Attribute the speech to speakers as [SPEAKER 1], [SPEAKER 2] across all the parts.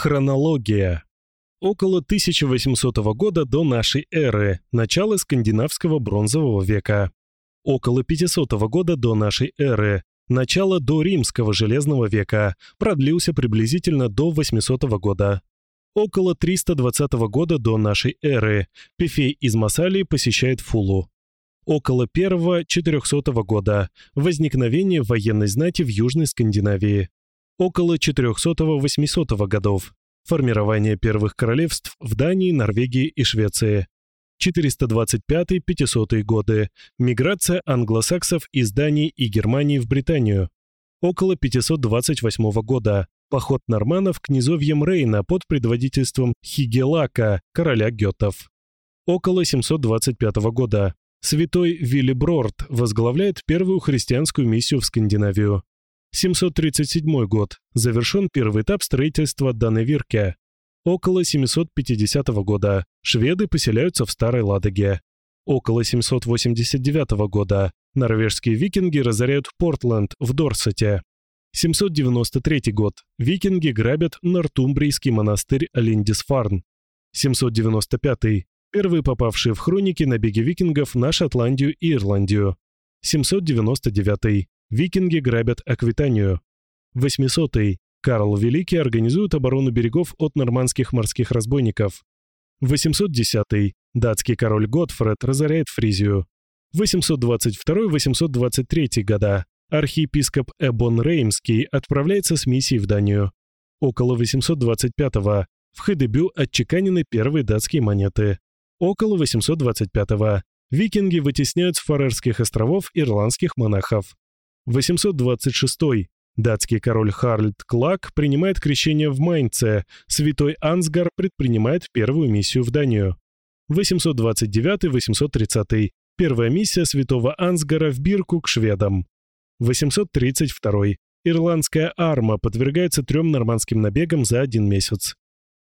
[SPEAKER 1] Хронология. Около 1800 года до нашей эры, начало скандинавского бронзового века. Около 500 года до нашей эры, начало до римского железного века, продлился приблизительно до 800 года. Около 320 года до нашей эры Пефей из Масалии посещает Фулу. Около первого 400 года возникновение военной знати в Южной Скандинавии. Около 400-800 годов формирование первых королевств в Дании, Норвегии и Швеции. 425-500 годы. Миграция англосаксов из Дании и Германии в Британию. Около 528 года. Поход норманов к низовьям Рейна под предводительством Хигелака, короля гетов. Около 725 года. Святой Виллиброрд возглавляет первую христианскую миссию в Скандинавию. 737 год. Завершен первый этап строительства Даневирке. Около 750 года. Шведы поселяются в Старой Ладоге. Около 789 года. Норвежские викинги разоряют Портленд в Дорсете. 793 год. Викинги грабят Нортумбрийский монастырь Линдисфарн. 795. Первые попавшие в хроники набеги викингов на Шотландию и Ирландию. 799. Викинги грабят Аквитанию. 800-й. Карл Великий организует оборону берегов от нормандских морских разбойников. 810-й. Датский король Готфред разоряет Фризию. 822-823 года. Архиепископ Эбон Реймский отправляется с миссией в Данию. Около 825-го. В Хедебю отчеканены первые датские монеты. Около 825-го. Викинги вытесняют с Фарерских островов ирландских монахов. 826. Датский король Харльд Клак принимает крещение в Майнце, святой Ансгар предпринимает первую миссию в Данию. 829-830. Первая миссия святого Ансгара в Бирку к шведам. 832. Ирландская арма подвергается трем нормандским набегам за один месяц.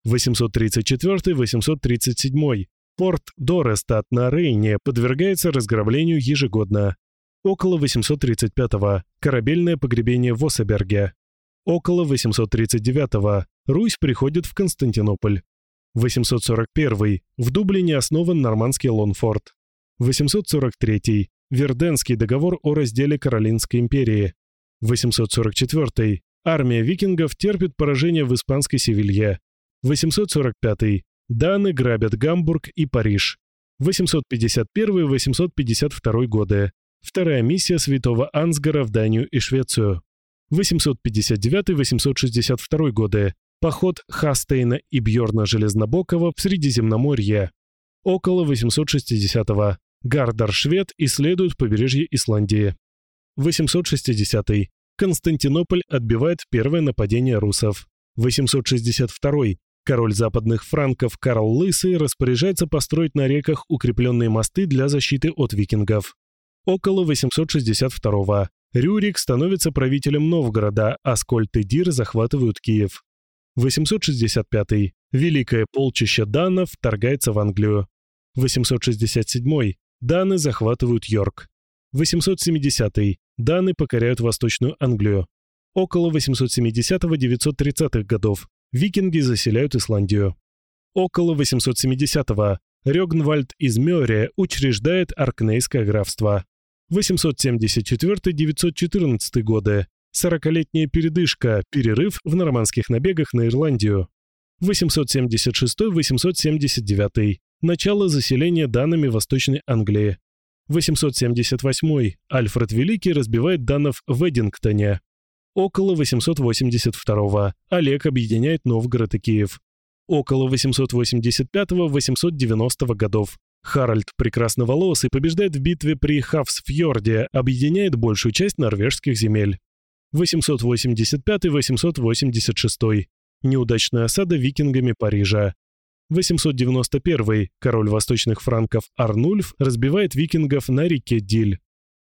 [SPEAKER 1] 834-837. Порт Дорестат на Рейне подвергается разграблению ежегодно. Около 835-го – корабельное погребение в Осеберге. Около 839-го – Русь приходит в Константинополь. 841 – в Дублине основан нормандский Лонфорд. 843 – Верденский договор о разделе Каролинской империи. 844 – армия викингов терпит поражение в испанской Севилье. 845 – Даны грабят Гамбург и Париж. 851-852 годы. Вторая миссия святого Ансгара в Данию и Швецию. 859-862 годы. Поход Хастейна и Бьорна Железнобокова в Средиземноморье. Около 860-го. Гардар-швед исследует побережье Исландии. 860 -й. Константинополь отбивает первое нападение русов. 862 Король западных франков Карл Лысый распоряжается построить на реках укрепленные мосты для защиты от викингов. Около 862-го. Рюрик становится правителем Новгорода, а Скольд и Дир захватывают Киев. 865-й. Великое полчище данов вторгается в Англию. 867-й. Даны захватывают Йорк. 870-й. Даны покоряют Восточную Англию. Около 870-930-х годов. Викинги заселяют Исландию. Около 870-го. Рёгнвальд из Мёре учреждает Аркнейское графство. 874-914 годы. Сорокалетняя передышка, перерыв в нормандских набегах на Ирландию. 876-879. Начало заселения данными Восточной Англии. 878. Альфред Великий разбивает данов в Эдингтоне. Около 882. Олег объединяет Новгород и Киев. Около 885-890 годов. Харальд Прекрасноволосый побеждает в битве при Хавсфьорде, объединяет большую часть норвежских земель. 885-886. Неудачная осада викингами Парижа. 891. Король восточных франков Арнульф разбивает викингов на реке Диль.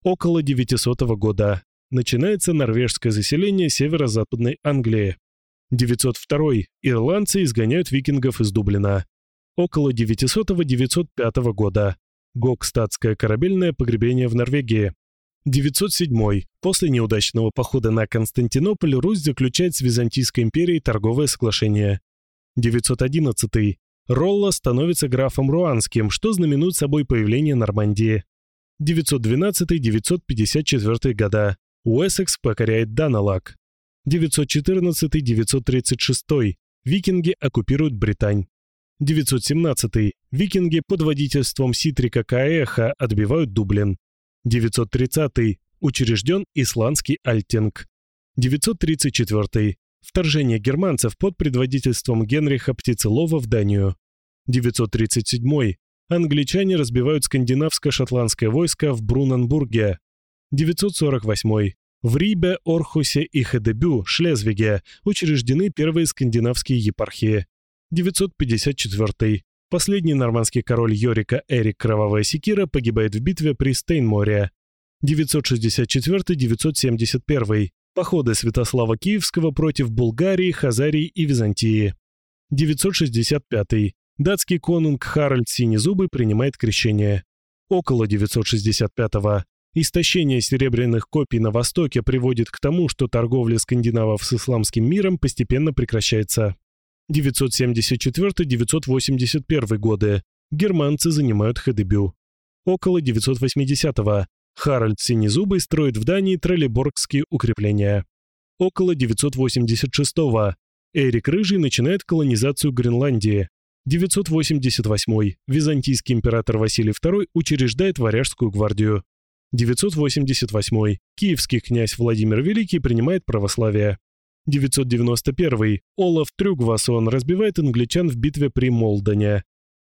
[SPEAKER 1] Около 900 года. Начинается норвежское заселение северо-западной Англии. 902. Ирландцы изгоняют викингов из Дублина около 900-905 года. Гокстатское корабельное погребение в Норвегии. 907. После неудачного похода на Константинополь Русь заключает с Византийской империей торговое соглашение. 911. Ролла становится графом Руанским, что знаменует собой появление Нормандии. 912-954 года. Уэссекс покоряет Даналак. 914-936. Викинги оккупируют Британь. 917. Викинги под водительством Ситрика Каэха отбивают Дублин. 930. Учрежден Исландский Альтинг. 934. Вторжение германцев под предводительством Генриха Птицелова в Данию. 937. Англичане разбивают скандинавско-шотландское войско в Бруненбурге. 948. В Рибе, Орхусе и Хедебю, Шлезвиге учреждены первые скандинавские епархии. 954. Последний нормандский король Йорика Эрик Кровавая Секира погибает в битве при Стейнморе. 964-971. Походы Святослава Киевского против Булгарии, Хазарии и Византии. 965. Датский конунг Харальд Синезубый принимает крещение. Около 965-го. Истощение серебряных копий на Востоке приводит к тому, что торговля скандинавов с исламским миром постепенно прекращается. 974-981 годы. Германцы занимают Хедебю. Около 980-го. Харальд Синезубый строит в Дании троллейборгские укрепления. Около 986-го. Эрик Рыжий начинает колонизацию Гренландии. 988. Византийский император Василий II учреждает Варяжскую гвардию. 988. Киевский князь Владимир Великий принимает православие. 991. Олаф Трюгвасон разбивает англичан в битве при Молдоне.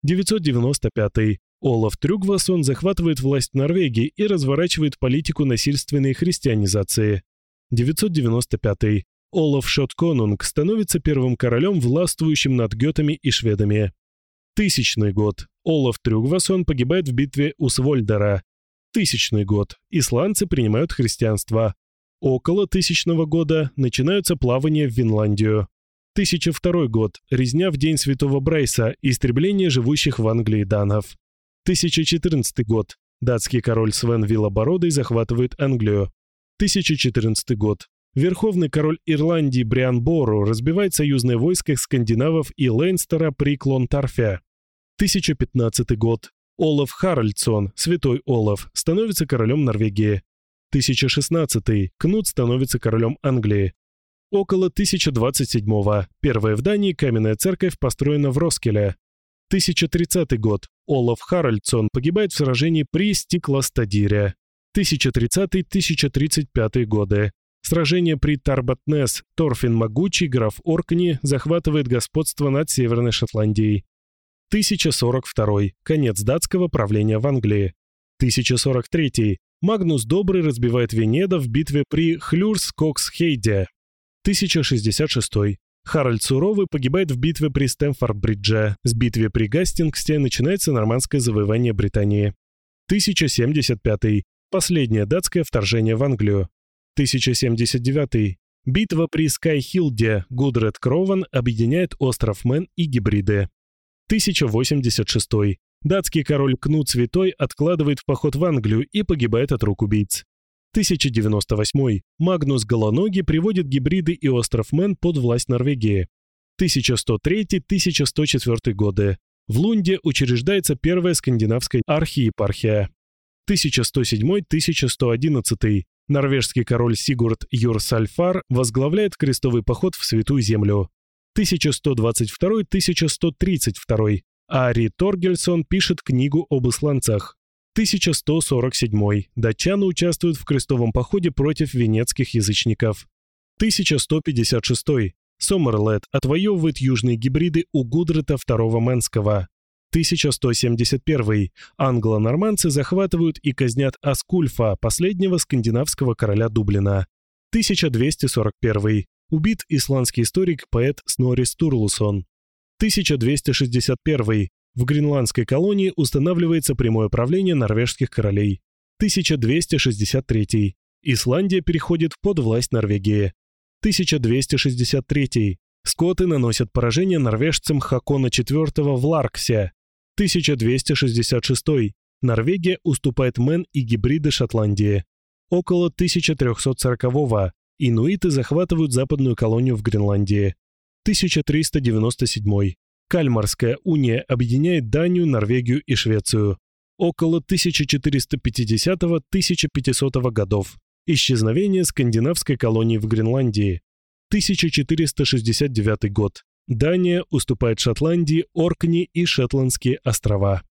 [SPEAKER 1] 995. Олаф Трюгвасон захватывает власть Норвегии и разворачивает политику насильственной христианизации. 995. Олаф Шотконунг становится первым королем, властвующим над гетами и шведами. Тысячный год. Олаф Трюгвасон погибает в битве у Свольдера. Тысячный год. Исландцы принимают христианство. Около тысячного года начинаются плавания в Винландию. 1002 год. Резня в день Святого Брайса. Истребление живущих в Англии данов. 1014 год. Датский король Свен Виллобородый захватывает Англию. 1014 год. Верховный король Ирландии Бриан Бору разбивает союзное войско скандинавов и Лейнстера при Клонтарфе. 1015 год. Олаф Харальдсон, святой Олаф, становится королем Норвегии. 1016. Кнут становится королем Англии. Около 1027-го. Первая в Дании каменная церковь построена в Роскеле. 1030 год. Олаф Харальдсон погибает в сражении при Стиклостадире. 1030-1035 годы. Сражение при Тарбатнес. Торфин Могучий, граф Оркни, захватывает господство над Северной Шотландией. 1042. Конец датского правления в Англии. 1043. Магнус Добрый разбивает венедов в битве при Хлюрскогсхейде. 1066. Харальд Суровый погибает в битве при Стэмфорд-Бридже. С битвы при Гастингсе начинается нормандское завоевание Британии. 1075. Последнее датское вторжение в Англию. 1079. Битва при Скайхилде. Гудред Крован объединяет остров Мэн и Гебриды. 1086. Датский король Кнут Святой откладывает поход в Англию и погибает от рук убийц. 1098. Магнус Голоногий приводит Гебриды и остров Мэн под власть Норвегии. 1103-1104 годы. В Лунде учреждается первая скандинавская архиепархия. 1107-1111. Норвежский король Сигурд Юрсальфар возглавляет крестовый поход в Святую Землю. 1122-1132. Ари Торгельсон пишет книгу об исландцах. 1147. Датчаны участвуют в крестовом походе против венецких язычников. 1156. Сомерлет отвоевывает южные гибриды у Гудрета II Мэнского. 1171. Англо-норманцы захватывают и казнят Аскульфа, последнего скандинавского короля Дублина. 1241. Убит исландский историк-поэт Снори Стурлусон. 1261. В гренландской колонии устанавливается прямое правление норвежских королей. 1263. Исландия переходит под власть Норвегии. 1263. Скоты наносят поражение норвежцам Хакона IV в Ларксе. 1266. Норвегия уступает Мэн и гибриды Шотландии. Около 1340-го инуиты захватывают западную колонию в Гренландии. 1397. Кальмарская уния объединяет Данию, Норвегию и Швецию. Около 1450-1500 годов. Исчезновение скандинавской колонии в Гренландии. 1469 год. Дания уступает Шотландии Оркни и Шетландские острова.